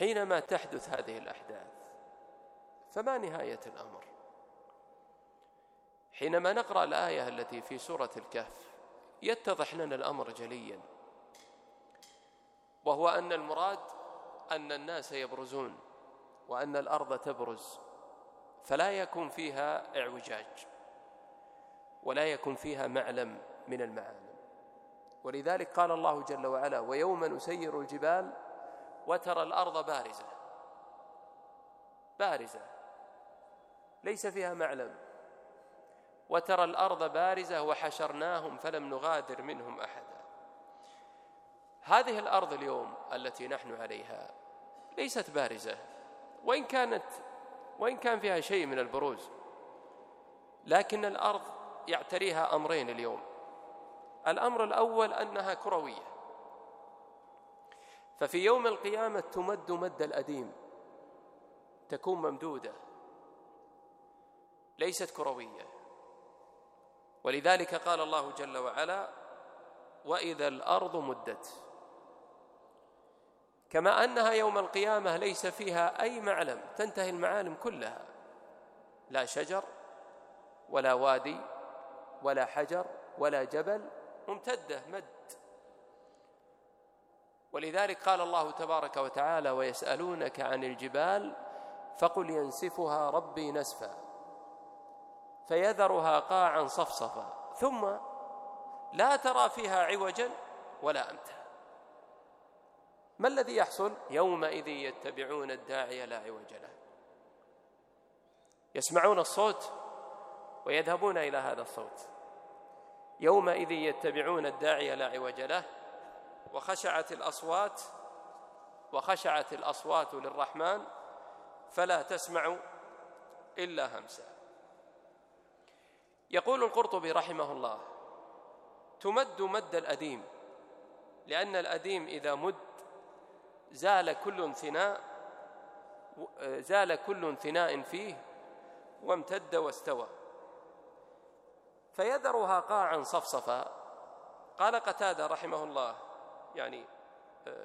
حينما تحدث هذه الأحداث فما نهاية الأمر؟ حينما نقرأ الآية التي في سورة الكهف يتضح لنا الأمر جليا وهو أن المراد أن الناس يبرزون وأن الأرض تبرز فلا يكون فيها اعوجاج ولا يكون فيها معلم من المعالم. ولذلك قال الله جل وعلا ويوم نسير الجبال وترى الأرض بارزة. بارزة. ليس فيها معلم. وترى الأرض بارزة وحشرناهم فلم نغادر منهم أحدا. هذه الأرض اليوم التي نحن عليها ليست بارزة. وإن كانت وإن كان فيها شيء من البروز. لكن الأرض يعتريها أمرين اليوم. الأمر الأول أنها كروية. ففي يوم القيامة تمد مد الأديم تكون ممدودة ليست كروية. ولذلك قال الله جل وعلا وإذا الأرض مدت. كما أنها يوم القيامة ليس فيها أي معلم تنتهي المعالم كلها. لا شجر ولا وادي ولا حجر ولا جبل ممتدة مد. ولذلك قال الله تبارك وتعالى ويسألونك عن الجبال فقل ينسفها ربي نسفا فيذرها قاعا صفصفا ثم لا ترى فيها عوجا ولا أمتا. ما الذي يحصل؟ يومئذ يتبعون الداعي لا عوج له. يسمعون الصوت ويذهبون إلى هذا الصوت. يومئذ يتبعون الداعي لا عوج له. وخشعت الأصوات وخشعت الأصوات للرحمن فلا تسمع إلا همسا. يقول القرطبي رحمه الله تمد مد الأديم لأن الأديم إذا مد زال كل انثناء زال كل انثناء فيه وامتد واستوى. فيذرها قاعا صفصفا. قال قتادة رحمه الله يعني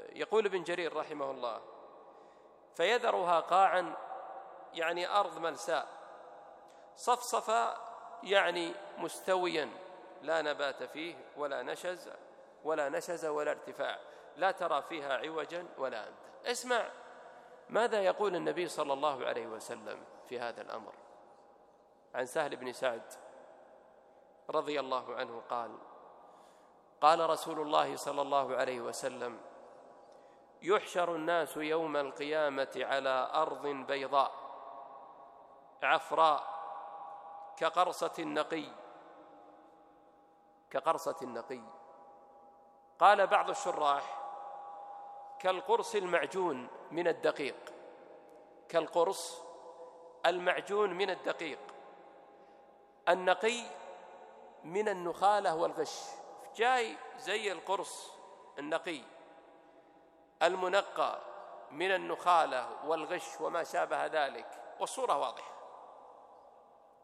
يقول ابن جرير رحمه الله فيذرها قاعا يعني أرض ملساء صفصفا يعني مستويا لا نبات فيه ولا نشز ولا نشز ولا ارتفاع لا ترى فيها عوجا ولا أمتا اسمع ماذا يقول النبي صلى الله عليه وسلم في هذا الأمر. عن سهل بن سعد رضي الله عنه قال قال رسول الله صلى الله عليه وسلم يحشر الناس يوم القيامة على أرض بيضاء عفراء كقرصة النقي كقرصة النقي. قال بعض الشراح كالقرص المعجون من الدقيق كالقرص المعجون من الدقيق النقي من النخالة والغش. جاي زي القرص النقي المنقى من النخالة والغش وما شابه ذلك. والصورة واضحة.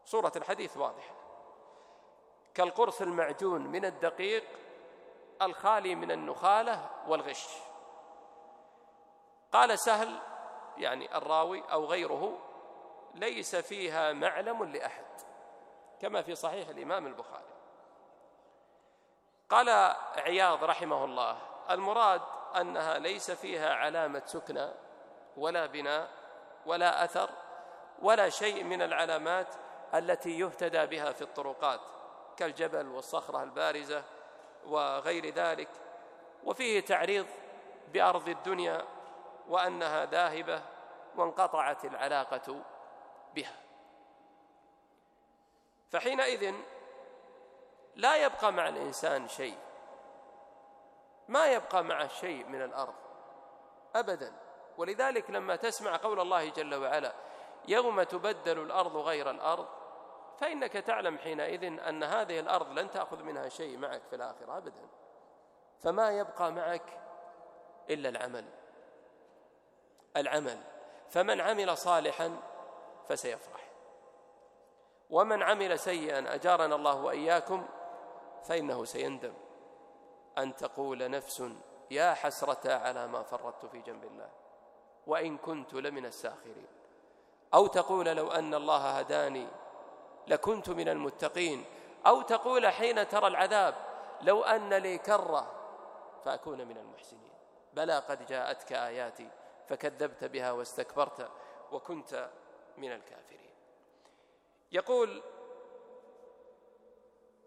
صورة الحديث واضحة. كالقرص المعجون من الدقيق الخالي من النخالة والغش. قال سهل يعني الراوي أو غيره ليس فيها معلم لأحد كما في صحيح الإمام البخاري. قال عياض رحمه الله المراد أنها ليس فيها علامة سكنى ولا بناء ولا أثر ولا شيء من العلامات التي يهتدى بها في الطرقات كالجبل والصخرة البارزة وغير ذلك. وفيه تعريض بأرض الدنيا وأنها ذاهبة وانقطعت العلاقة بها. فحينئذ لا يبقى مع الإنسان شيء. ما يبقى معه شيء من الأرض ابدا. ولذلك لما تسمع قول الله جل وعلا يوم تبدل الأرض غير الأرض فإنك تعلم حينئذ أن هذه الأرض لن تأخذ منها شيء معك في الآخرة ابدا. فما يبقى معك إلا العمل. العمل. فمن عمل صالحا فسيفرح. ومن عمل سيئا أجارنا الله وإياكم فإنه سيندم أن تقول نفس يا حسرة على ما فرطت في جنب الله وإن كنت لمن الساخرين. أو تقول لو أن الله هداني لكنت من المتقين أو تقول حين ترى العذاب لو أن لي كرة فأكون من المحسنين. بلى قد جاءتك آياتي فكذبت بها واستكبرت وكنت من الكافرين. يقول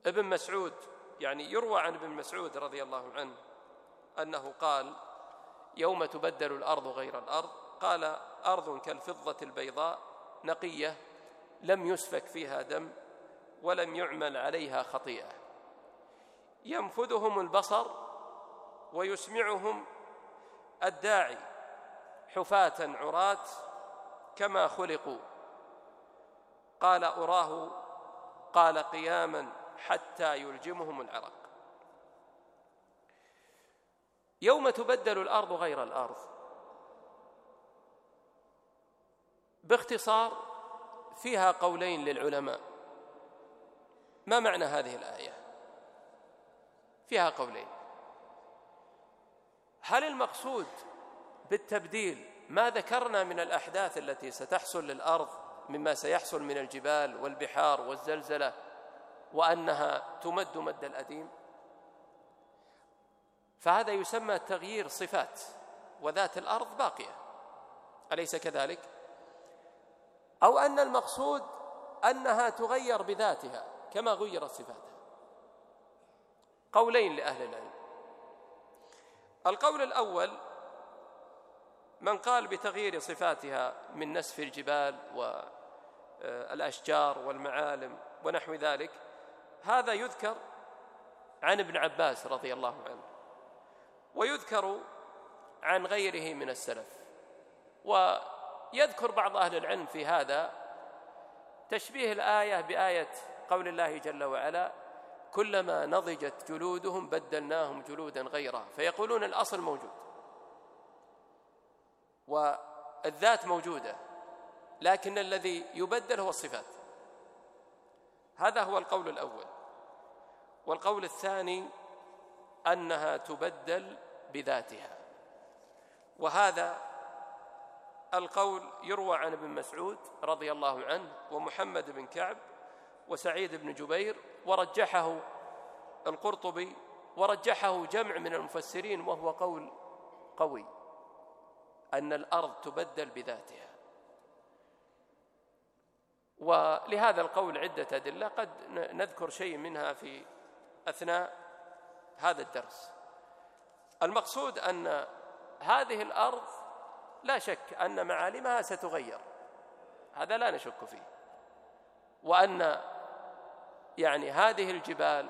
ابن مسعود يعني يروى عن ابن مسعود رضي الله عنه أنه قال يوم تبدل الأرض غير الأرض قال أرض كالفضة البيضاء نقية لم يسفك فيها دم ولم يعمل عليها خطيئة. ينفذهم البصر ويسمعهم الداعي حفاة عراة كما خلقوا قال أراه قال قياما حتى يلجمهم العرق. يوم تبدل الأرض غير الأرض. باختصار فيها قولين للعلماء. ما معنى هذه الآية؟ فيها قولين. هل المقصود بالتبديل ما ذكرنا من الأحداث التي ستحصل للأرض مما سيحصل من الجبال والبحار والزلزلة وأنها تمد مد الأديم. فهذا يسمى تغيير صفات وذات الأرض باقية. أليس كذلك؟ أو أن المقصود أنها تغير بذاتها كما غيرت صفاتها. قولين لأهل العلم. القول الأول من قال بتغيير صفاتها من نسف الجبال والأشجار والمعالم ونحو ذلك هذا يذكر عن ابن عباس رضي الله عنه ويذكر عن غيره من السلف ويذكر بعض أهل العلم في هذا تشبيه الآية بآية قول الله جل وعلا كلما نضجت جلودهم بدلناهم جلودا غيرها فيقولون الأصل موجود والذات موجودة لكن الذي يبدل هو الصفات هذا هو القول الأول. والقول الثاني أنها تبدل بذاتها. وهذا القول يروى عن ابن مسعود رضي الله عنه ومحمد بن كعب وسعيد بن جبير ورجحه القرطبي ورجحه جمع من المفسرين وهو قول قوي أن الأرض تبدل بذاتها. ولهذا القول عدة أدلة قد نذكر شيء منها في أثناء هذا الدرس. المقصود أن هذه الأرض لا شك أن معالمها ستغير. هذا لا نشك فيه. وأن يعني هذه الجبال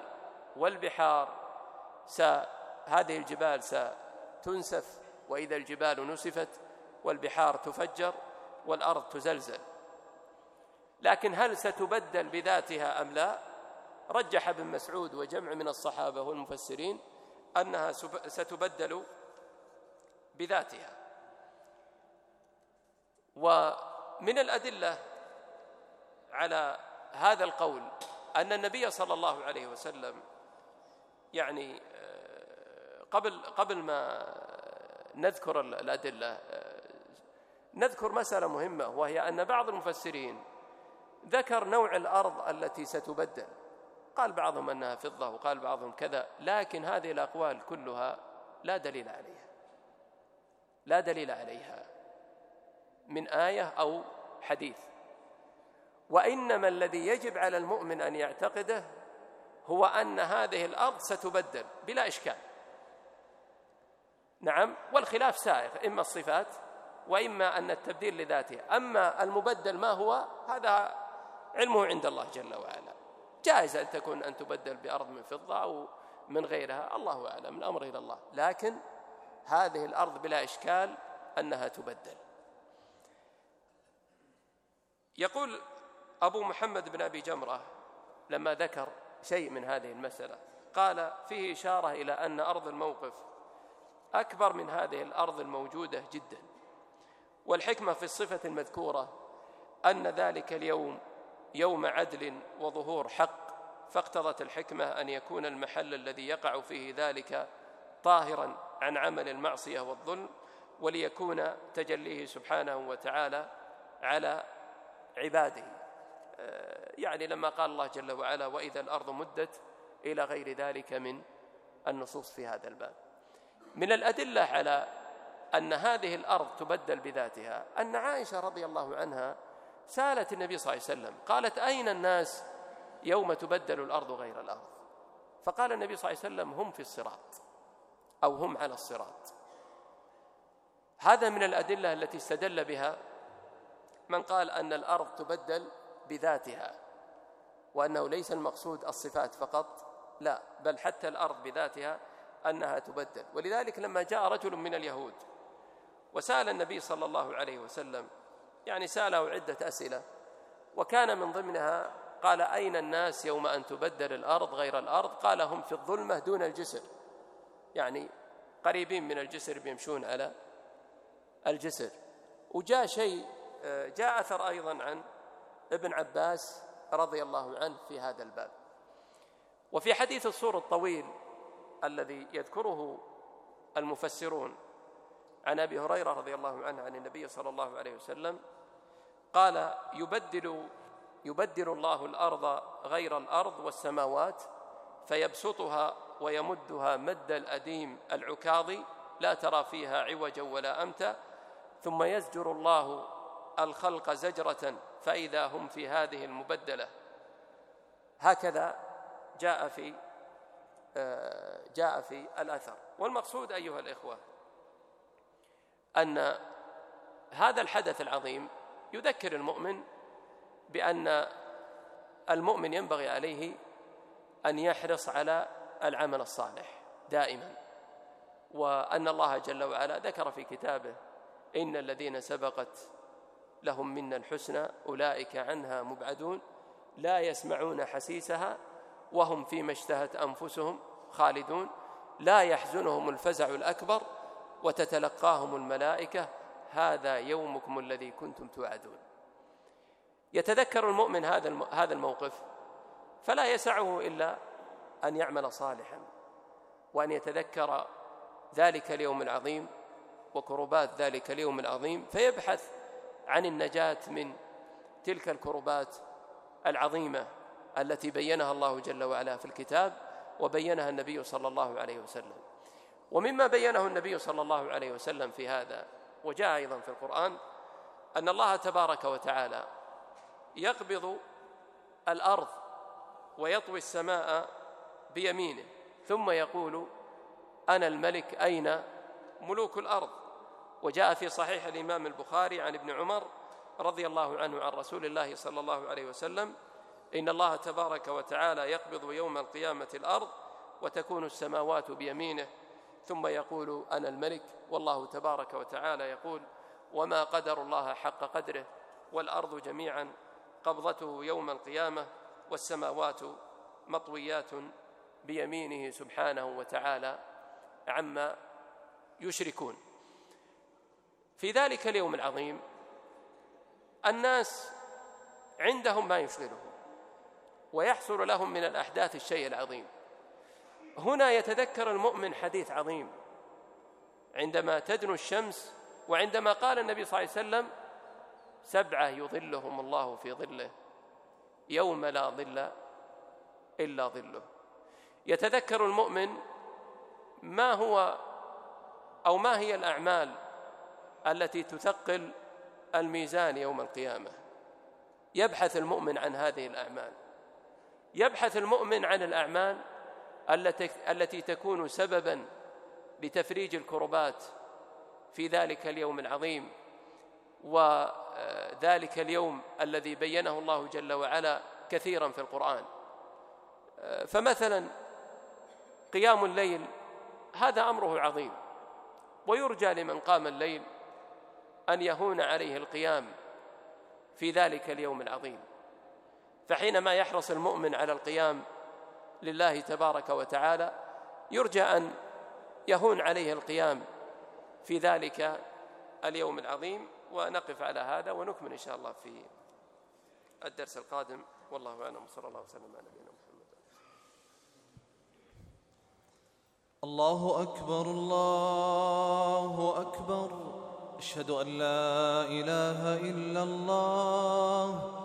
والبحار س هذه الجبال ستنسف وإذا الجبال نسفت والبحار تفجر والأرض تزلزل. لكن هل ستبدل بذاتها أم لا؟ رجح ابن مسعود وجمع من الصحابة والمفسرين أنها ستبدل بذاتها. ومن الأدلة على هذا القول أن النبي صلى الله عليه وسلم يعني آه، قبل قبل ما نذكر الأدلة آه، نذكر مسألة مهمة وهي أن بعض المفسرين ذكر نوع الأرض التي ستبدل. قال بعضهم أنها فضة وقال بعضهم كذا لكن هذه الأقوال كلها لا دليل عليها. لا دليل عليها. من آية أو حديث. وإنما الذي يجب على المؤمن أن يعتقده هو أن هذه الأرض ستبدل بلا إشكال. نعم والخلاف سائغ إما الصفات وإما أن التبديل لذاته. أما المبدل ما هو هذا علمه عند الله جل وعلا. جائز أن تكون أن تبدل بأرض من فضة أو من غيرها. الله أعلم الأمر إلى الله. لكن هذه الأرض بلا إشكال أنها تبدل. يقول أبو محمد بن أبي جمرة لما ذكر شيء من هذه المسألة قال فيه إشارة إلى أن أرض الموقف أكبر من هذه الأرض الموجودة جدا. والحكمة في الصفة المذكورة أن ذلك اليوم يوم عدل وظهور حق فاقتضت الحكمة أن يكون المحل الذي يقع فيه ذلك طاهرا عن عمل المعصية والظلم وليكون تجليه سبحانه وتعالى على عباده. آه، يعني لما قال الله جل وعلا وإذا الأرض مدت إلى غير ذلك من النصوص في هذا الباب. من الأدلة على أن هذه الأرض تبدل بذاتها أن عائشة رضي الله عنها سالت النبي صلى الله عليه وسلم قالت أين الناس يوم تبدل الأرض غير الأرض؟ فقال النبي صلى الله عليه وسلم هم في الصراط أو هم على الصراط. هذا من الأدلة التي استدل بها من قال أن الأرض تبدل بذاتها وأنه ليس المقصود الصفات فقط لا بل حتى الأرض بذاتها أنها تبدل. ولذلك لما جاء رجل من اليهود وسأل النبي صلى الله عليه وسلم يعني سأله عدة أسئلة. وكان من ضمنها قال أين الناس يوم أن تبدل الأرض غير الأرض؟ قال هم في الظلمة دون الجسر. يعني قريبين من الجسر بيمشون على الجسر. وجاء شيء جاء أثر أيضا عن ابن عباس رضي الله عنه في هذا الباب. وفي حديث الصور الطويل الذي يذكره المفسرون عن أبي هريرة رضي الله عنه عن النبي صلى الله عليه وسلم قال يبدل يبدل الله الأرض غير الأرض والسماوات فيبسطها ويمدها مد الأديم العكاظ لا ترى فيها عوجا ولا أمتا ثم يزجر الله الخلق زجرة فإذا هم في هذه المبدلة. هكذا جاء في آه، جاء في الأثر. والمقصود أيها الإخوة أن هذا الحدث العظيم يذكر المؤمن بأن المؤمن ينبغي عليه أن يحرص على العمل الصالح دائما وأن الله جل وعلا ذكر في كتابه إن الذين سبقت لهم منا الحسنى أولئك عنها مبعدون لا يسمعون حسيسها وهم فيما اشتهت أنفسهم خالدون لا يحزنهم الفزع الأكبر وتتلقاهم الملائكة هذا يومكم الذي كنتم توعدون. يتذكر المؤمن هذا هذا الموقف فلا يسعه إلا أن يعمل صالحا وأن يتذكر ذلك اليوم العظيم وكربات ذلك اليوم العظيم فيبحث عن النجاة من تلك الكربات العظيمة التي بينها الله جل وعلا في الكتاب وبينها النبي صلى الله عليه وسلم. ومما بينه النبي صلى الله عليه وسلم في هذا. وجاء أيضا في القرآن أن الله تبارك وتعالى يقبض الأرض ويطوي السماء بيمينه ثم يقول أنا الملك أين ملوك الأرض؟ وجاء في صحيح الإمام البخاري عن ابن عمر رضي الله عنه عن رسول الله صلى الله عليه وسلم إن الله تبارك وتعالى يقبض يوم القيامة الأرض وتكون السماوات بيمينه. ثم يقول أنا الملك والله تبارك وتعالى يقول وما قدر الله حق قدره والأرض جميعا قبضته يوم القيامة والسماوات مطويات بيمينه سبحانه وتعالى عما يشركون. في ذلك اليوم العظيم الناس عندهم ما يشغلهم ويحصل لهم من الأحداث الشيء العظيم. هنا يتذكر المؤمن حديث عظيم. عندما تدنو الشمس وعندما قال النبي صلى الله عليه وسلم سبعة يظلهم الله في ظله يوم لا ظل إلا ظله. يتذكر المؤمن ما هو أو ما هي الأعمال التي تثقل الميزان يوم القيامة. يبحث المؤمن عن هذه الأعمال. يبحث المؤمن عن الأعمال التي تكون سببا لتفريج الكربات في ذلك اليوم العظيم وذلك اليوم الذي بينه الله جل وعلا كثيرا في القرآن. فمثلا قيام الليل هذا أمره عظيم ويرجى لمن قام الليل أن يهون عليه القيام في ذلك اليوم العظيم. فحينما يحرص المؤمن على القيام لله تبارك وتعالى يرجى أن يهون عليه القيام في ذلك اليوم العظيم ونقف على هذا ونكمل إن شاء الله في الدرس القادم. والله أعلم. وصلى الله وسلم على نبينا محمد. الله أكبر الله أكبر. أشهد أن لا إله إلا الله.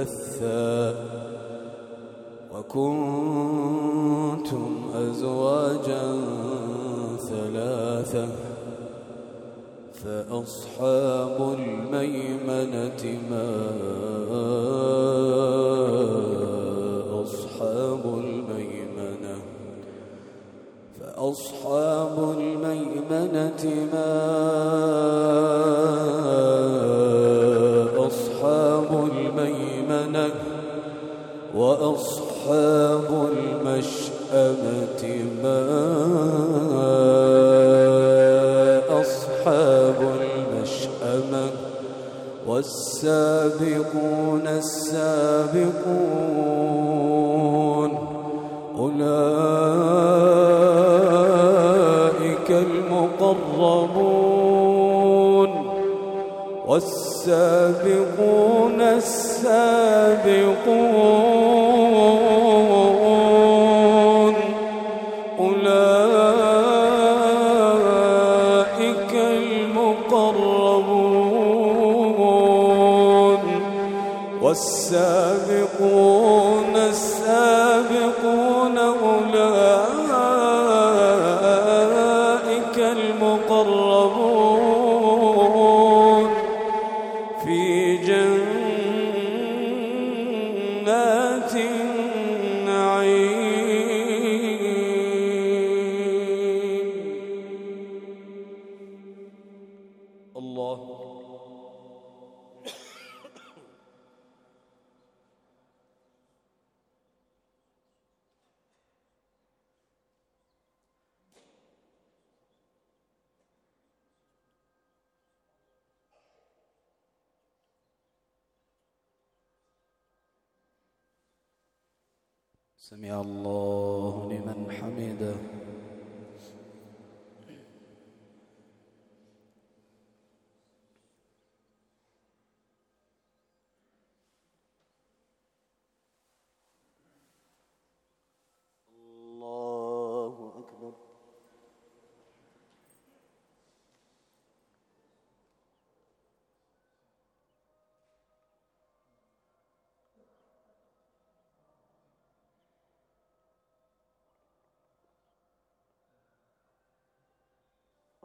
منبثا وكنتم أزواجا ثلاثة فأصحاب الميمنة ما أصحاب الميمنة فأصحاب الميمنة والسابقون السابقون جنات سمع الله لمن حمده.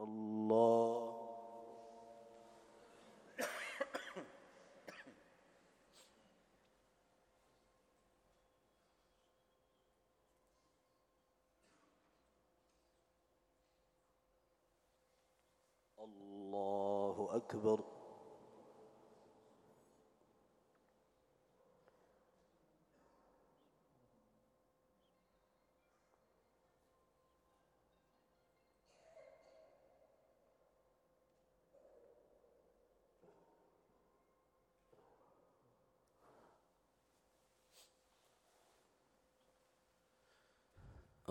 الله. الله أكبر.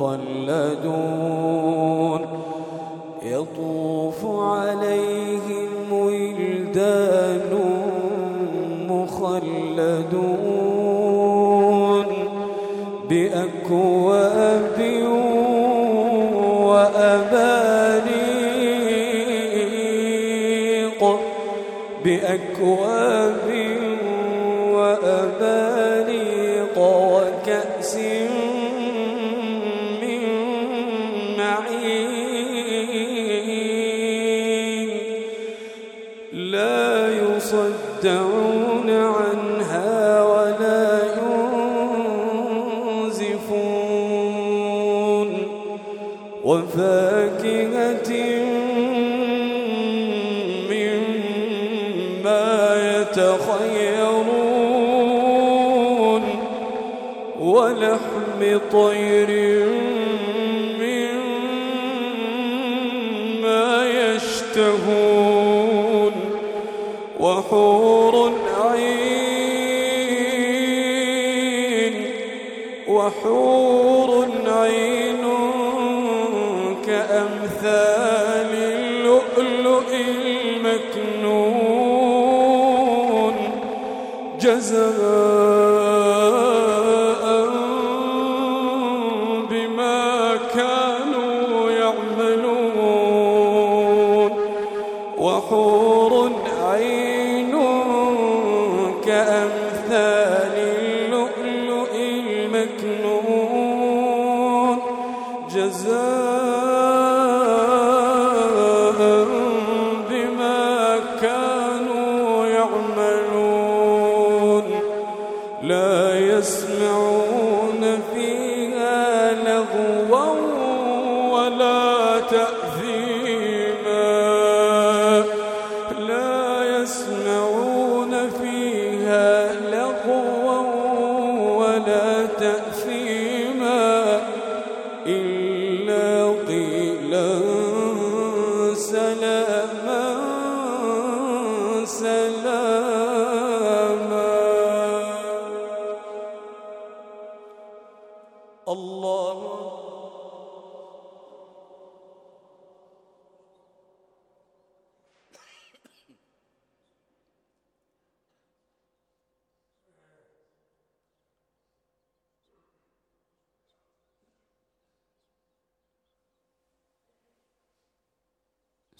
مخلدون. يطوف عليهم ولدان مخلدون بأكواب وأباريق بأكواب يصدعون عنها ولا ينزفون. وفاكهة مما يتخيرون. ولحم طير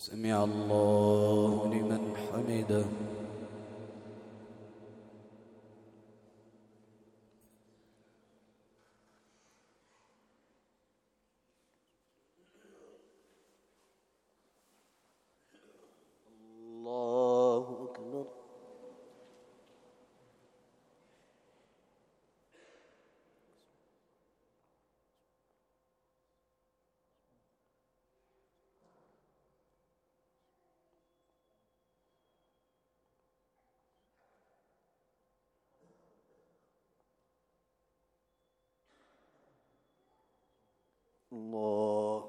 سمع الله لمن حمده الله أكبر الله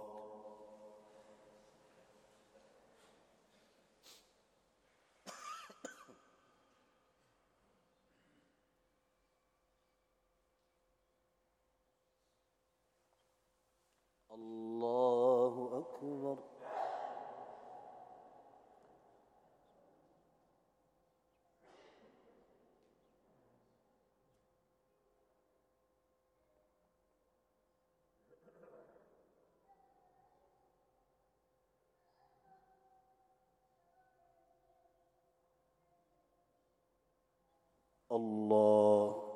الله أكبر الله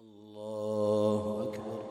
الله أكبر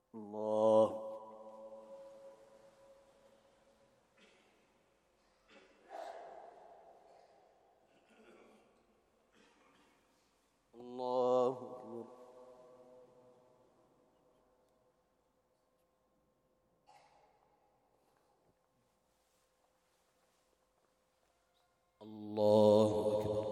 الله الله أكبر الله أكبر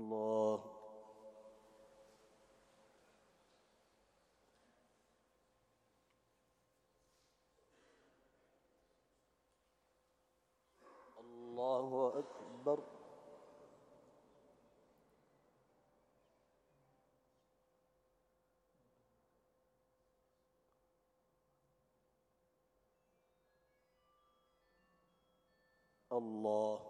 الله. الله أكبر. الله.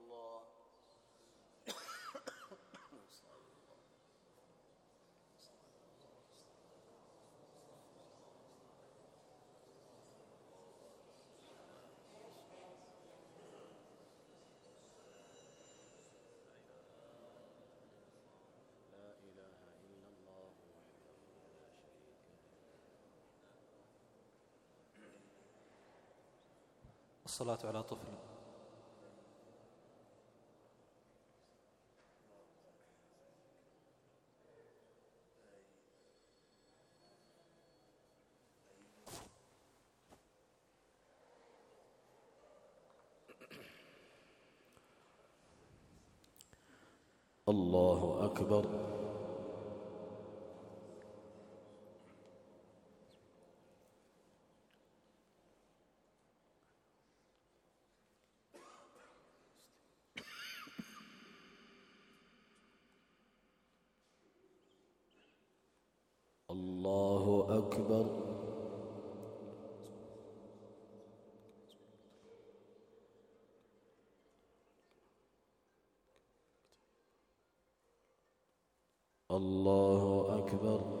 الصلاة على طفل. الله أكبر الله أكبر. الله أكبر.